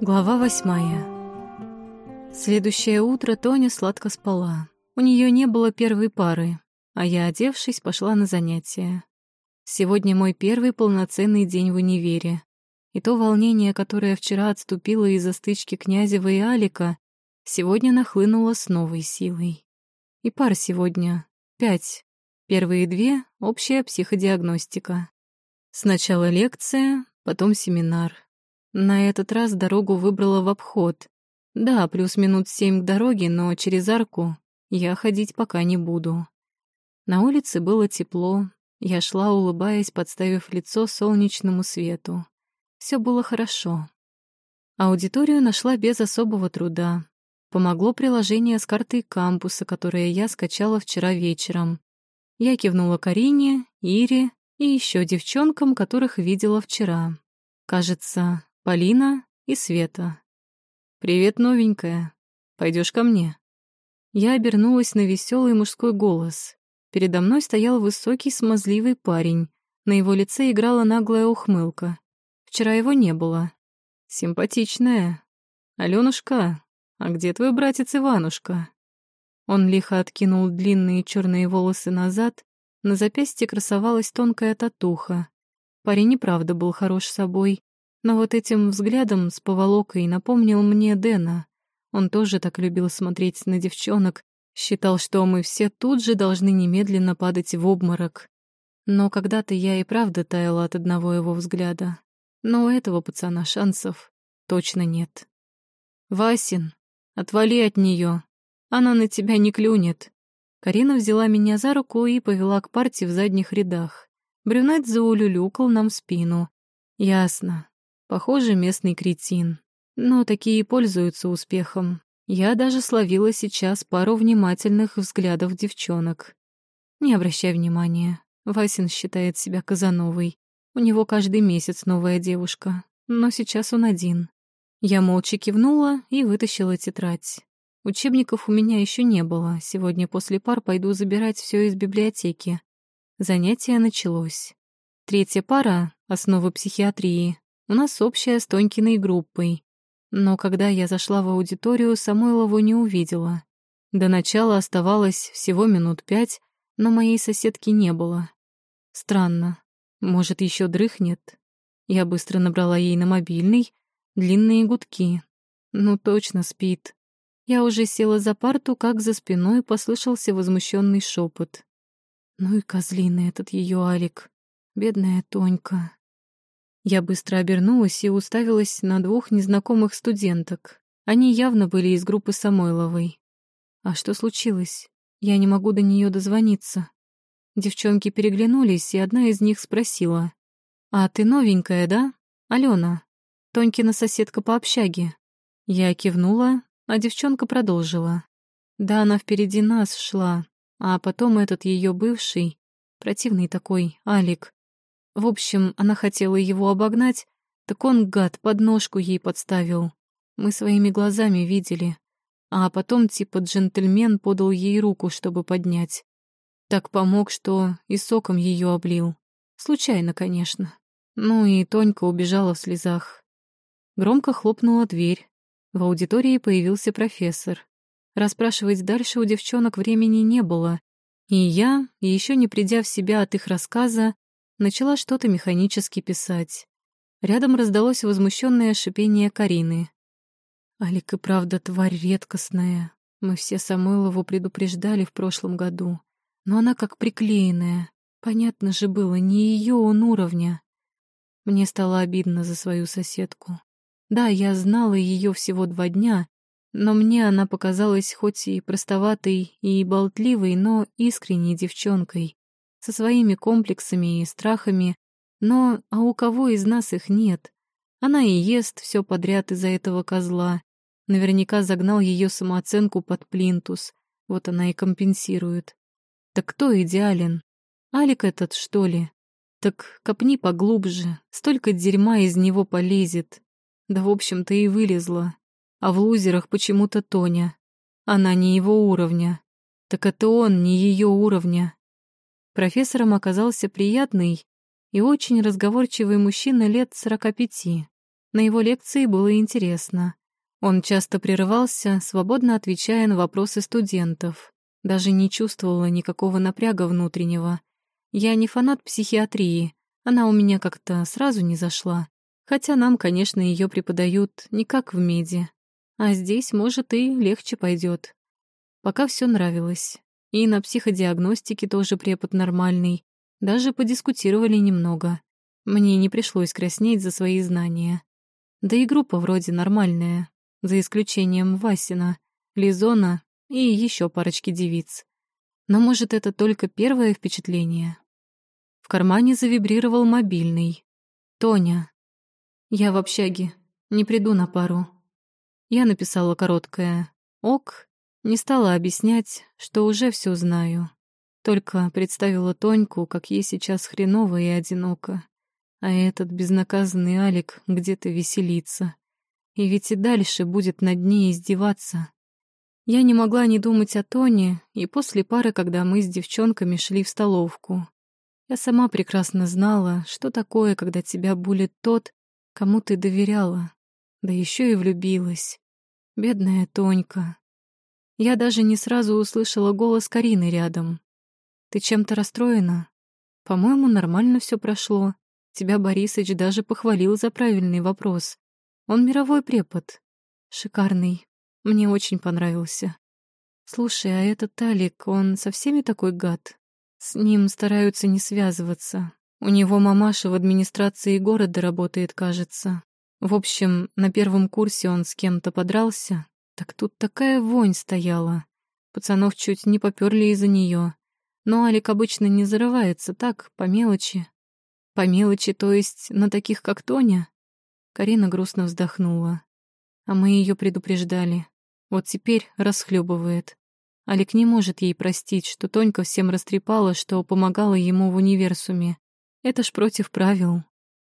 Глава восьмая. Следующее утро Тоня сладко спала. У нее не было первой пары, а я, одевшись, пошла на занятия. Сегодня мой первый полноценный день в универе. И то волнение, которое вчера отступило из-за стычки Князева и Алика, сегодня нахлынуло с новой силой. И пар сегодня пять. Первые две — общая психодиагностика. Сначала лекция, потом семинар. На этот раз дорогу выбрала в обход. Да, плюс минут семь к дороге, но через арку я ходить пока не буду. На улице было тепло. Я шла, улыбаясь, подставив лицо солнечному свету. Все было хорошо. Аудиторию нашла без особого труда. Помогло приложение с картой кампуса, которое я скачала вчера вечером. Я кивнула Карине, Ире и еще девчонкам, которых видела вчера. Кажется, Полина и Света. «Привет, новенькая. Пойдешь ко мне?» Я обернулась на веселый мужской голос. Передо мной стоял высокий смазливый парень. На его лице играла наглая ухмылка. Вчера его не было. «Симпатичная. Алёнушка, а где твой братец Иванушка?» Он лихо откинул длинные черные волосы назад, на запястье красовалась тонкая татуха. Парень и правда был хорош собой, но вот этим взглядом с поволокой напомнил мне Дэна. Он тоже так любил смотреть на девчонок, считал, что мы все тут же должны немедленно падать в обморок. Но когда-то я и правда таяла от одного его взгляда. Но у этого пацана шансов точно нет. «Васин, отвали от нее, Она на тебя не клюнет». Карина взяла меня за руку и повела к парте в задних рядах. Брюнет заулюлюкал нам спину. Ясно. Похоже, местный кретин. Но такие пользуются успехом. Я даже словила сейчас пару внимательных взглядов девчонок. Не обращай внимания. Васин считает себя Казановой. У него каждый месяц новая девушка. Но сейчас он один. Я молча кивнула и вытащила тетрадь. Учебников у меня еще не было. Сегодня после пар пойду забирать все из библиотеки. Занятие началось. Третья пара — основы психиатрии, у нас общая с Тонькиной группой. Но когда я зашла в аудиторию, Самойлову не увидела. До начала оставалось всего минут пять, но моей соседки не было. Странно. Может, еще дрыхнет? Я быстро набрала ей на мобильный длинные гудки. Ну, точно спит. Я уже села за парту, как за спиной послышался возмущенный шепот. Ну и козлина этот ее Алик. Бедная Тонька. Я быстро обернулась и уставилась на двух незнакомых студенток. Они явно были из группы Самойловой. А что случилось? Я не могу до нее дозвониться. Девчонки переглянулись, и одна из них спросила. «А ты новенькая, да? Алена, Тонькина соседка по общаге». Я кивнула, а девчонка продолжила. Да, она впереди нас шла, а потом этот ее бывший, противный такой, Алик, в общем, она хотела его обогнать, так он, гад, подножку ей подставил. Мы своими глазами видели. А потом типа джентльмен подал ей руку, чтобы поднять. Так помог, что и соком ее облил. Случайно, конечно. Ну и Тонька убежала в слезах. Громко хлопнула дверь. В аудитории появился профессор. Расспрашивать дальше у девчонок времени не было. И я, еще не придя в себя от их рассказа, начала что-то механически писать. Рядом раздалось возмущенное шипение Карины. «Алик и правда тварь редкостная. Мы все Самойлову предупреждали в прошлом году. Но она как приклеенная. Понятно же было, не ее он уровня. Мне стало обидно за свою соседку. Да, я знала ее всего два дня, но мне она показалась хоть и простоватой и болтливой, но искренней девчонкой со своими комплексами и страхами, но а у кого из нас их нет? Она и ест все подряд из-за этого козла. Наверняка загнал ее самооценку под плинтус. Вот она и компенсирует. Так кто идеален? Алик этот, что ли? Так копни поглубже, столько дерьма из него полезет. Да, в общем-то, и вылезла. А в лузерах почему-то Тоня. Она не его уровня. Так это он не ее уровня. Профессором оказался приятный и очень разговорчивый мужчина лет сорока пяти. На его лекции было интересно. Он часто прерывался, свободно отвечая на вопросы студентов. Даже не чувствовала никакого напряга внутреннего. Я не фанат психиатрии, она у меня как-то сразу не зашла. Хотя нам, конечно, ее преподают не как в меди. А здесь, может, и легче пойдет. Пока все нравилось. И на психодиагностике тоже препод нормальный. Даже подискутировали немного. Мне не пришлось краснеть за свои знания. Да и группа вроде нормальная, за исключением Васина, Лизона и еще парочки девиц. Но, может, это только первое впечатление? В кармане завибрировал мобильный. «Тоня. Я в общаге. Не приду на пару». Я написала короткое «Ок», не стала объяснять, что уже все знаю. Только представила Тоньку, как ей сейчас хреново и одиноко. А этот безнаказанный Алик где-то веселится. И ведь и дальше будет над ней издеваться. Я не могла не думать о Тоне, и после пары, когда мы с девчонками шли в столовку. Я сама прекрасно знала, что такое, когда тебя булит тот, кому ты доверяла, да еще и влюбилась. Бедная Тонька. Я даже не сразу услышала голос Карины рядом. «Ты чем-то расстроена?» «По-моему, нормально все прошло. Тебя Борисыч даже похвалил за правильный вопрос. Он мировой препод. Шикарный. Мне очень понравился. Слушай, а этот Талик, он со всеми такой гад?» С ним стараются не связываться. У него мамаша в администрации города работает, кажется. В общем, на первом курсе он с кем-то подрался. Так тут такая вонь стояла. Пацанов чуть не попёрли из-за неё. Но Алик обычно не зарывается, так, по мелочи. По мелочи, то есть на таких, как Тоня? Карина грустно вздохнула. А мы её предупреждали. Вот теперь расхлёбывает. Алик не может ей простить, что Тонька всем растрепала, что помогала ему в универсуме. Это ж против правил.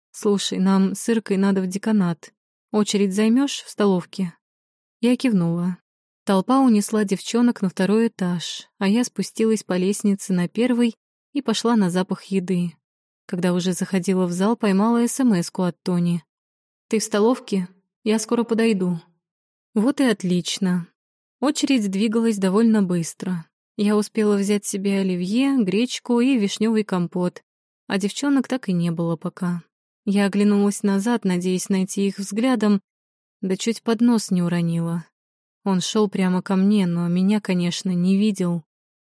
Слушай, нам с Иркой надо в деканат. Очередь займешь в столовке? Я кивнула. Толпа унесла девчонок на второй этаж, а я спустилась по лестнице на первый и пошла на запах еды. Когда уже заходила в зал, поймала смс от Тони. «Ты в столовке? Я скоро подойду». Вот и отлично. Очередь двигалась довольно быстро. Я успела взять себе оливье, гречку и вишневый компот, а девчонок так и не было пока. Я оглянулась назад, надеясь найти их взглядом, да чуть под нос не уронила. Он шел прямо ко мне, но меня, конечно, не видел.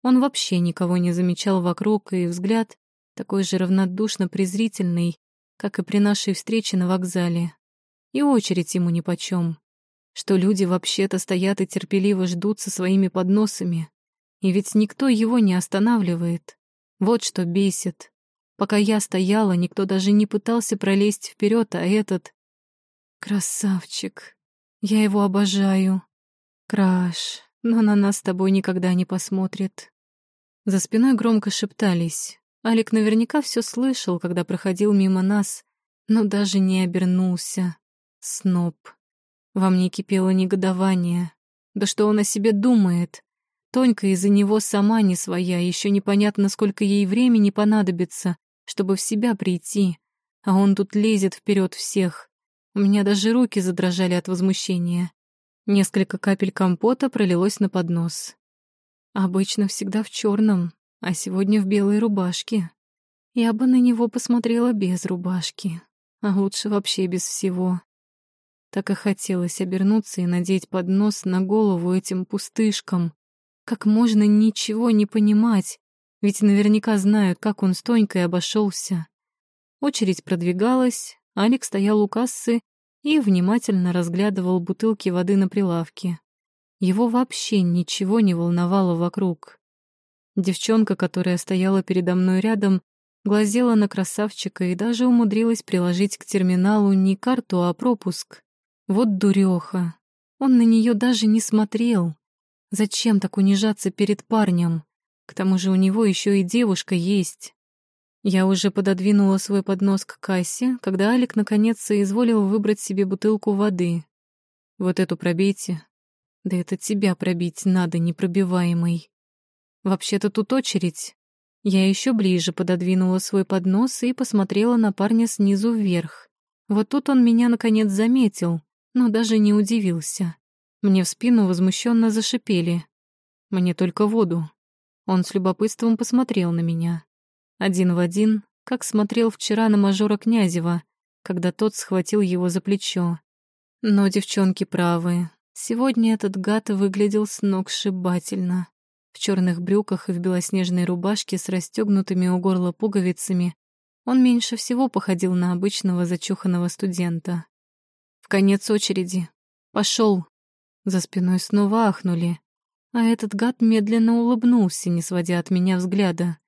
Он вообще никого не замечал вокруг, и взгляд такой же равнодушно презрительный, как и при нашей встрече на вокзале. И очередь ему нипочем что люди вообще-то стоят и терпеливо ждут со своими подносами. И ведь никто его не останавливает. Вот что бесит. Пока я стояла, никто даже не пытался пролезть вперед, а этот... Красавчик. Я его обожаю. Краш, но на нас с тобой никогда не посмотрит. За спиной громко шептались. Алик наверняка все слышал, когда проходил мимо нас, но даже не обернулся. Сноб. Во мне кипело негодование. Да что он о себе думает? Тонька из-за него сама не своя, еще непонятно, сколько ей времени понадобится, чтобы в себя прийти. А он тут лезет вперед всех. У меня даже руки задрожали от возмущения. Несколько капель компота пролилось на поднос. Обычно всегда в черном, а сегодня в белой рубашке. Я бы на него посмотрела без рубашки, а лучше вообще без всего. Так и хотелось обернуться и надеть поднос на голову этим пустышкам. Как можно ничего не понимать? Ведь наверняка знают, как он с Тонькой обошелся. Очередь продвигалась, Алекс стоял у кассы и внимательно разглядывал бутылки воды на прилавке. Его вообще ничего не волновало вокруг. Девчонка, которая стояла передо мной рядом, глазела на красавчика и даже умудрилась приложить к терминалу не карту, а пропуск. Вот дуреха. Он на нее даже не смотрел. Зачем так унижаться перед парнем? К тому же у него еще и девушка есть. Я уже пододвинула свой поднос к кассе, когда Алик наконец соизволил выбрать себе бутылку воды. Вот эту пробейте. Да это тебя пробить надо, непробиваемый. Вообще-то тут очередь. Я еще ближе пододвинула свой поднос и посмотрела на парня снизу вверх. Вот тут он меня наконец заметил, но даже не удивился. Мне в спину возмущенно зашипели. Мне только воду. Он с любопытством посмотрел на меня. Один в один, как смотрел вчера на мажора Князева, когда тот схватил его за плечо. Но девчонки правы. Сегодня этот гад выглядел сногсшибательно. В черных брюках и в белоснежной рубашке с расстегнутыми у горла пуговицами он меньше всего походил на обычного зачуханного студента. В конец очереди. Пошел. За спиной снова ахнули. А этот гад медленно улыбнулся, не сводя от меня взгляда,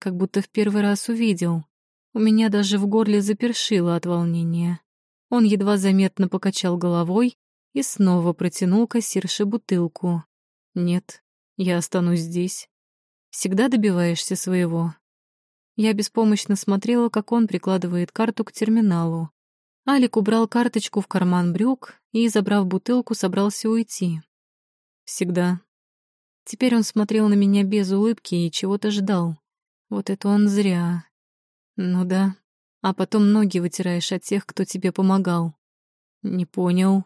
как будто в первый раз увидел. У меня даже в горле запершило от волнения. Он едва заметно покачал головой и снова протянул кассирше бутылку. «Нет, я останусь здесь. Всегда добиваешься своего». Я беспомощно смотрела, как он прикладывает карту к терминалу. Алик убрал карточку в карман брюк и, забрав бутылку, собрался уйти. Всегда. Теперь он смотрел на меня без улыбки и чего-то ждал. Вот это он зря. Ну да. А потом ноги вытираешь от тех, кто тебе помогал. Не понял.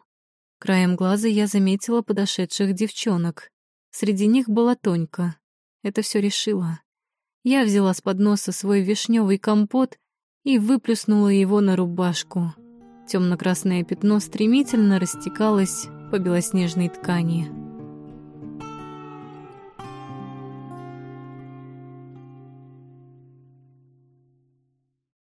Краем глаза я заметила подошедших девчонок. Среди них была Тонька. Это все решила. Я взяла с подноса свой вишневый компот и выплюснула его на рубашку. Темно-красное пятно стремительно растекалось по белоснежной ткани.